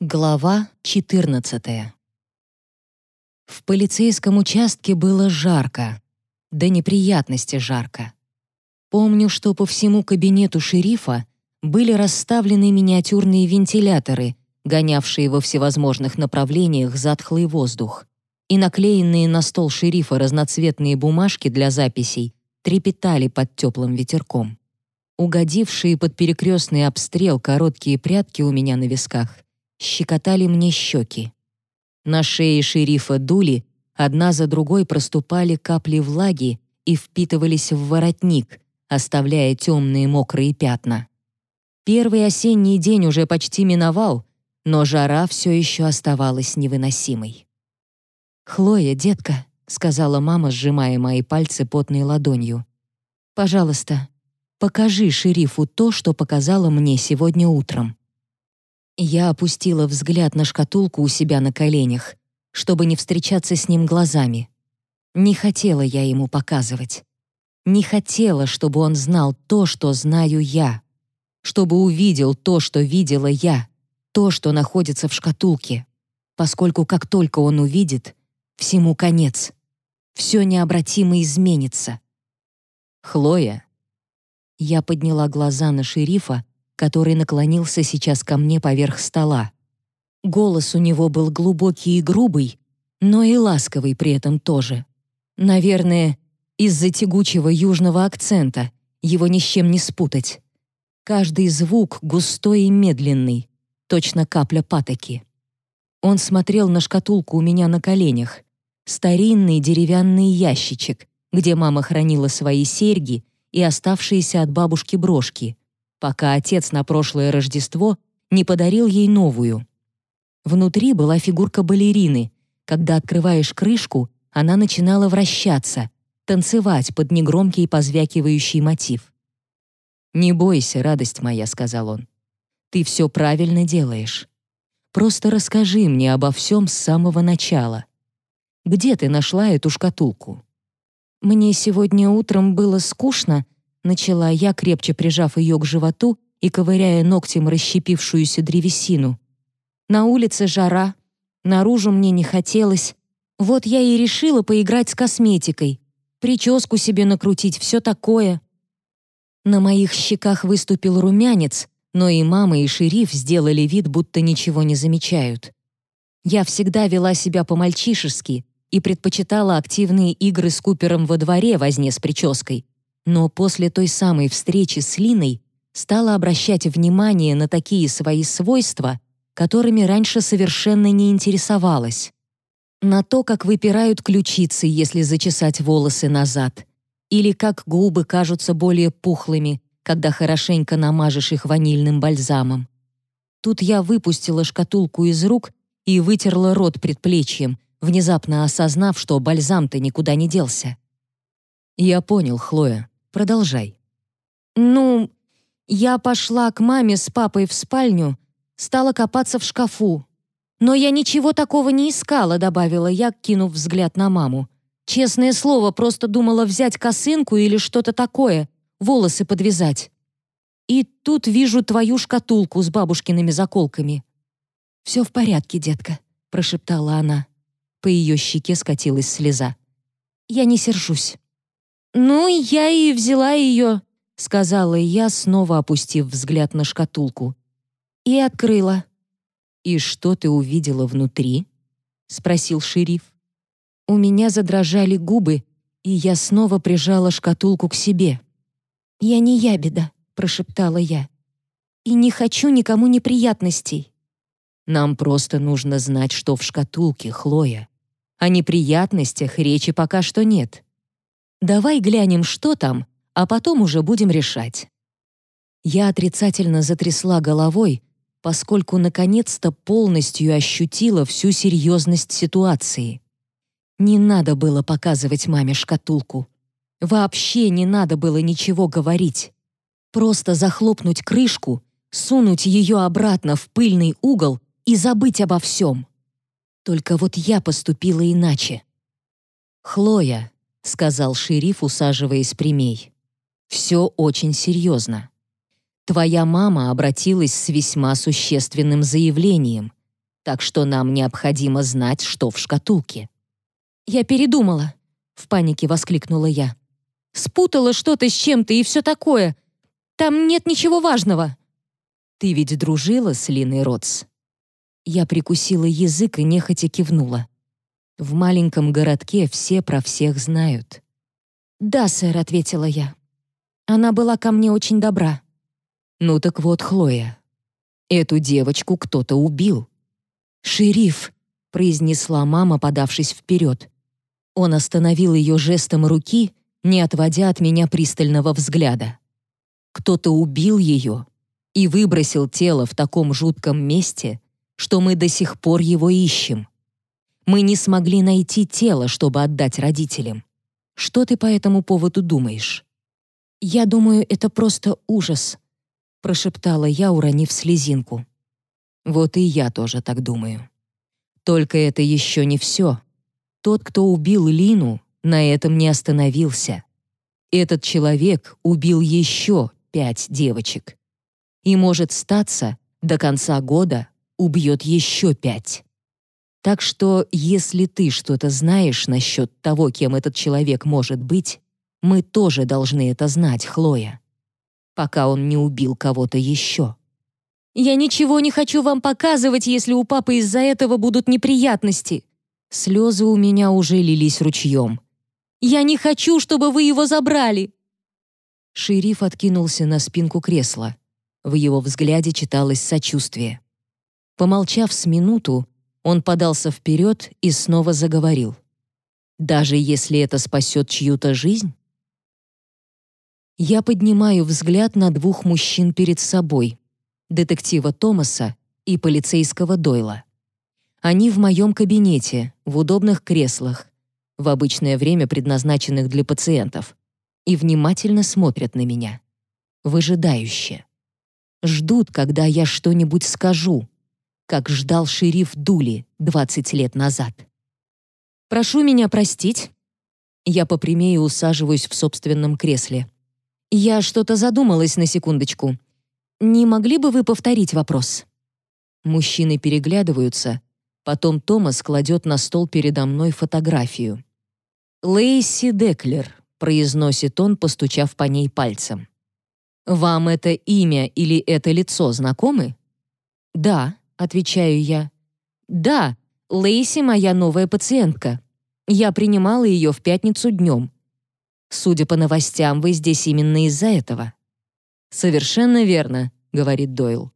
Глава 14. В полицейском участке было жарко, до неприятности жарко. Помню, что по всему кабинету шерифа были расставлены миниатюрные вентиляторы, гонявшие во всевозможных направлениях затхлый воздух, и наклеенные на стол шерифа разноцветные бумажки для записей трепетали под теплым ветерком. Угодившие под перекрестный обстрел короткие прядки у меня на висках — щекотали мне щеки. На шее шерифа дули, одна за другой проступали капли влаги и впитывались в воротник, оставляя темные мокрые пятна. Первый осенний день уже почти миновал, но жара все еще оставалась невыносимой. «Хлоя, детка», — сказала мама, сжимая мои пальцы потной ладонью, «пожалуйста, покажи шерифу то, что показала мне сегодня утром». Я опустила взгляд на шкатулку у себя на коленях, чтобы не встречаться с ним глазами. Не хотела я ему показывать. Не хотела, чтобы он знал то, что знаю я. Чтобы увидел то, что видела я. То, что находится в шкатулке. Поскольку как только он увидит, всему конец. Все необратимо изменится. «Хлоя». Я подняла глаза на шерифа, который наклонился сейчас ко мне поверх стола. Голос у него был глубокий и грубый, но и ласковый при этом тоже. Наверное, из-за тягучего южного акцента его ни с чем не спутать. Каждый звук густой и медленный, точно капля патоки. Он смотрел на шкатулку у меня на коленях, старинный деревянный ящичек, где мама хранила свои серьги и оставшиеся от бабушки брошки, пока отец на прошлое Рождество не подарил ей новую. Внутри была фигурка балерины. Когда открываешь крышку, она начинала вращаться, танцевать под негромкий позвякивающий мотив. «Не бойся, радость моя», — сказал он. «Ты все правильно делаешь. Просто расскажи мне обо всем с самого начала. Где ты нашла эту шкатулку?» «Мне сегодня утром было скучно», начала я, крепче прижав ее к животу и ковыряя ногтем расщепившуюся древесину. На улице жара, наружу мне не хотелось. Вот я и решила поиграть с косметикой, прическу себе накрутить, все такое. На моих щеках выступил румянец, но и мама, и шериф сделали вид, будто ничего не замечают. Я всегда вела себя по-мальчишески и предпочитала активные игры с Купером во дворе возне с прической, но после той самой встречи с Линой стала обращать внимание на такие свои свойства, которыми раньше совершенно не интересовалась. На то, как выпирают ключицы, если зачесать волосы назад, или как губы кажутся более пухлыми, когда хорошенько намажешь их ванильным бальзамом. Тут я выпустила шкатулку из рук и вытерла рот предплечьем, внезапно осознав, что бальзам-то никуда не делся. «Я понял, Хлоя. Продолжай». «Ну, я пошла к маме с папой в спальню, стала копаться в шкафу. Но я ничего такого не искала», — добавила я, кинув взгляд на маму. «Честное слово, просто думала взять косынку или что-то такое, волосы подвязать. И тут вижу твою шкатулку с бабушкиными заколками». «Все в порядке, детка», — прошептала она. По ее щеке скатилась слеза. «Я не сержусь». «Ну, я и взяла ее», — сказала я, снова опустив взгляд на шкатулку. И открыла. «И что ты увидела внутри?» — спросил шериф. У меня задрожали губы, и я снова прижала шкатулку к себе. «Я не ябеда», — прошептала я. «И не хочу никому неприятностей». «Нам просто нужно знать, что в шкатулке, Хлоя. О неприятностях речи пока что нет. Давай глянем, что там, а потом уже будем решать. Я отрицательно затрясла головой, поскольку наконец-то полностью ощутила всю серьезность ситуации. Не надо было показывать маме шкатулку. Вообще не надо было ничего говорить. Просто захлопнуть крышку, сунуть ее обратно в пыльный угол и забыть обо всем. Только вот я поступила иначе. «Хлоя», — сказал шериф, усаживаясь прямей. «Все очень серьезно. Твоя мама обратилась с весьма существенным заявлением, так что нам необходимо знать, что в шкатулке». «Я передумала», — в панике воскликнула я. «Спутала что-то с чем-то и все такое. Там нет ничего важного». «Ты ведь дружила с Линой Ротс?» Я прикусила язык и нехотя кивнула. В маленьком городке все про всех знают. «Да, сэр», — ответила я. «Она была ко мне очень добра». «Ну так вот, Хлоя, эту девочку кто-то убил». «Шериф», — произнесла мама, подавшись вперед. Он остановил ее жестом руки, не отводя от меня пристального взгляда. Кто-то убил ее и выбросил тело в таком жутком месте, что мы до сих пор его ищем. Мы не смогли найти тело, чтобы отдать родителям. Что ты по этому поводу думаешь?» «Я думаю, это просто ужас», — прошептала я, уронив слезинку. «Вот и я тоже так думаю. Только это еще не все. Тот, кто убил Лину, на этом не остановился. Этот человек убил еще пять девочек. И может статься, до конца года убьет еще пять. Так что, если ты что-то знаешь насчет того, кем этот человек может быть, мы тоже должны это знать, Хлоя. Пока он не убил кого-то еще. «Я ничего не хочу вам показывать, если у папы из-за этого будут неприятности». Слезы у меня уже лились ручьем. «Я не хочу, чтобы вы его забрали!» Шериф откинулся на спинку кресла. В его взгляде читалось сочувствие. Помолчав с минуту, он подался вперед и снова заговорил. «Даже если это спасет чью-то жизнь?» Я поднимаю взгляд на двух мужчин перед собой, детектива Томаса и полицейского Дойла. Они в моем кабинете, в удобных креслах, в обычное время предназначенных для пациентов, и внимательно смотрят на меня. Выжидающе. Ждут, когда я что-нибудь скажу, как ждал шериф Дули 20 лет назад. «Прошу меня простить». Я попрямее усаживаюсь в собственном кресле. «Я что-то задумалась на секундочку. Не могли бы вы повторить вопрос?» Мужчины переглядываются, потом Томас кладет на стол передо мной фотографию. «Лейси Деклер», — произносит он, постучав по ней пальцем. «Вам это имя или это лицо знакомы?» «Да», отвечаю я. Да, Лейси моя новая пациентка. Я принимала ее в пятницу днем. Судя по новостям, вы здесь именно из-за этого. Совершенно верно, говорит Дойл.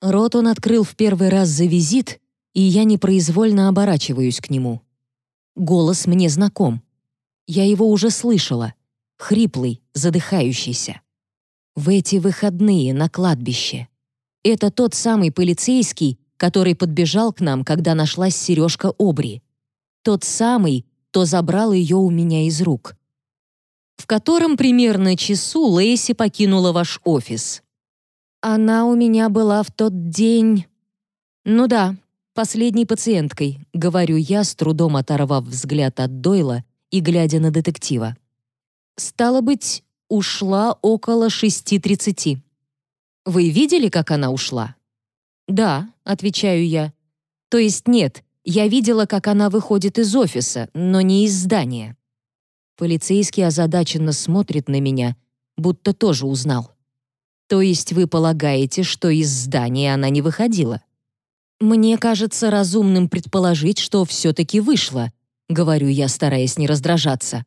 Рот он открыл в первый раз за визит, и я непроизвольно оборачиваюсь к нему. Голос мне знаком. Я его уже слышала. Хриплый, задыхающийся. В эти выходные на кладбище. Это тот самый полицейский, который подбежал к нам, когда нашлась сережка Обри. Тот самый, кто забрал ее у меня из рук. В котором примерно часу Лейси покинула ваш офис. Она у меня была в тот день... Ну да, последней пациенткой, говорю я, с трудом оторвав взгляд от Дойла и глядя на детектива. Стало быть, ушла около шести тридцати. Вы видели, как она ушла?» «Да», — отвечаю я. «То есть нет, я видела, как она выходит из офиса, но не из здания». Полицейский озадаченно смотрит на меня, будто тоже узнал. «То есть вы полагаете, что из здания она не выходила?» «Мне кажется разумным предположить, что все-таки вышла», — говорю я, стараясь не раздражаться.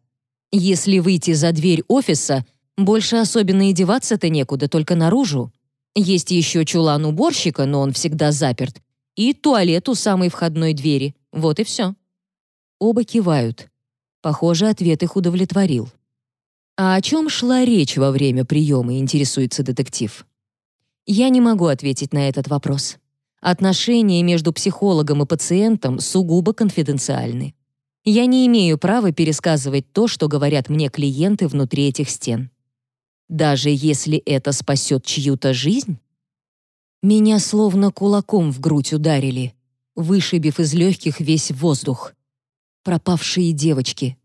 «Если выйти за дверь офиса, больше особенно и деваться-то некуда, только наружу». Есть еще чулан уборщика, но он всегда заперт, и туалет у самой входной двери. Вот и все. Оба кивают. Похоже, ответ их удовлетворил. А о чем шла речь во время приема, интересуется детектив. Я не могу ответить на этот вопрос. Отношения между психологом и пациентом сугубо конфиденциальны. Я не имею права пересказывать то, что говорят мне клиенты внутри этих стен даже если это спасет чью-то жизнь? Меня словно кулаком в грудь ударили, вышибив из легких весь воздух. Пропавшие девочки.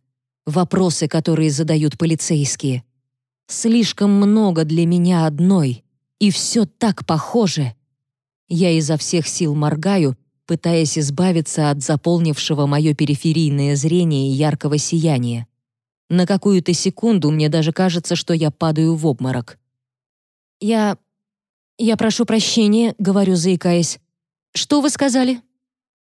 Вопросы, которые задают полицейские. Слишком много для меня одной, и все так похоже. Я изо всех сил моргаю, пытаясь избавиться от заполнившего мое периферийное зрение яркого сияния. На какую-то секунду мне даже кажется, что я падаю в обморок. «Я... я прошу прощения», — говорю, заикаясь. «Что вы сказали?»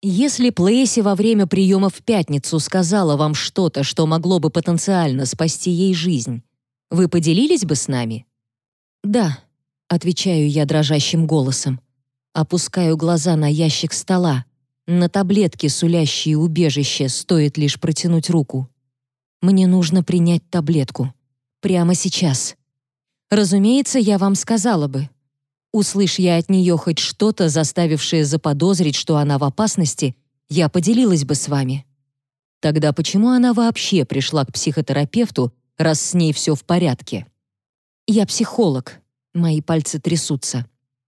Если Плейси во время приема в пятницу сказала вам что-то, что могло бы потенциально спасти ей жизнь, вы поделились бы с нами? Да, отвечаю я дрожащим голосом. Опускаю глаза на ящик стола. На таблетки, сулящие убежище, стоит лишь протянуть руку. Мне нужно принять таблетку. Прямо сейчас. Разумеется, я вам сказала бы. Услышь я от нее хоть что-то, заставившее заподозрить, что она в опасности, я поделилась бы с вами. Тогда почему она вообще пришла к психотерапевту, раз с ней все в порядке? Я психолог. Мои пальцы трясутся.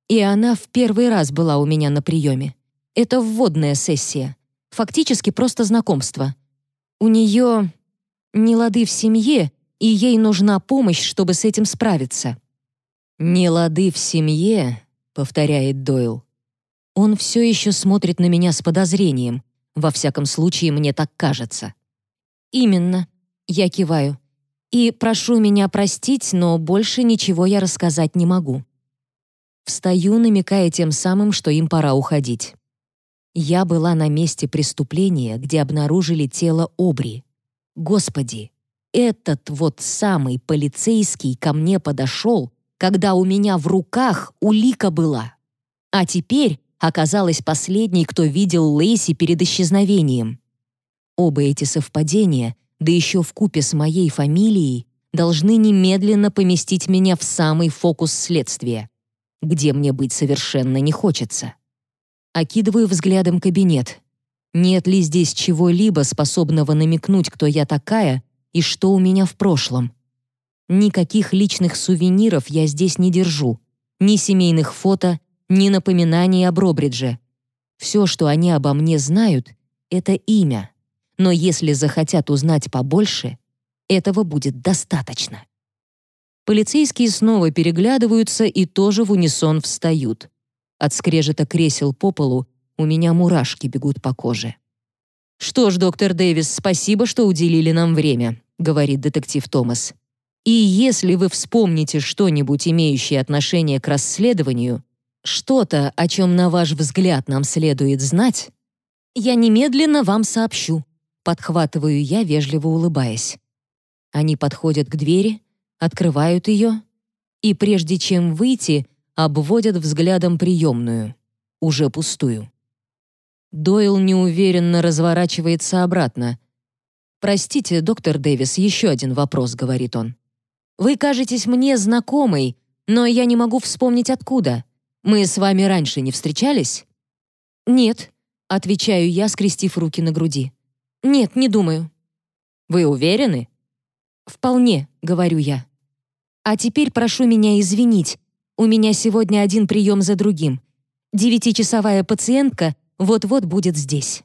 И она в первый раз была у меня на приеме. Это вводная сессия. Фактически просто знакомство. У нее не лады в семье, и ей нужна помощь, чтобы с этим справиться. «Не лады в семье», — повторяет Дойл. Он все еще смотрит на меня с подозрением. Во всяком случае, мне так кажется. «Именно», — я киваю. «И прошу меня простить, но больше ничего я рассказать не могу». Встаю, намекая тем самым, что им пора уходить. Я была на месте преступления, где обнаружили тело Обри. Господи, этот вот самый полицейский ко мне подошел когда у меня в руках улика была. А теперь оказалась последней, кто видел Лейси перед исчезновением. Оба эти совпадения, да еще в купе с моей фамилией, должны немедленно поместить меня в самый фокус следствия, где мне быть совершенно не хочется. Окидываю взглядом кабинет. Нет ли здесь чего-либо, способного намекнуть, кто я такая и что у меня в прошлом? Никаких личных сувениров я здесь не держу. Ни семейных фото, ни напоминаний об Робридже. Все, что они обо мне знают, это имя. Но если захотят узнать побольше, этого будет достаточно. Полицейские снова переглядываются и тоже в унисон встают. От скрежета кресел по полу у меня мурашки бегут по коже. «Что ж, доктор Дэвис, спасибо, что уделили нам время», — говорит детектив Томас. И если вы вспомните что-нибудь, имеющее отношение к расследованию, что-то, о чем, на ваш взгляд, нам следует знать, я немедленно вам сообщу, подхватываю я, вежливо улыбаясь. Они подходят к двери, открывают ее и, прежде чем выйти, обводят взглядом приемную, уже пустую. Дойл неуверенно разворачивается обратно. «Простите, доктор Дэвис, еще один вопрос», — говорит он. Вы кажетесь мне знакомой, но я не могу вспомнить откуда. Мы с вами раньше не встречались?» «Нет», — отвечаю я, скрестив руки на груди. «Нет, не думаю». «Вы уверены?» «Вполне», — говорю я. «А теперь прошу меня извинить. У меня сегодня один прием за другим. Девятичасовая пациентка вот-вот будет здесь».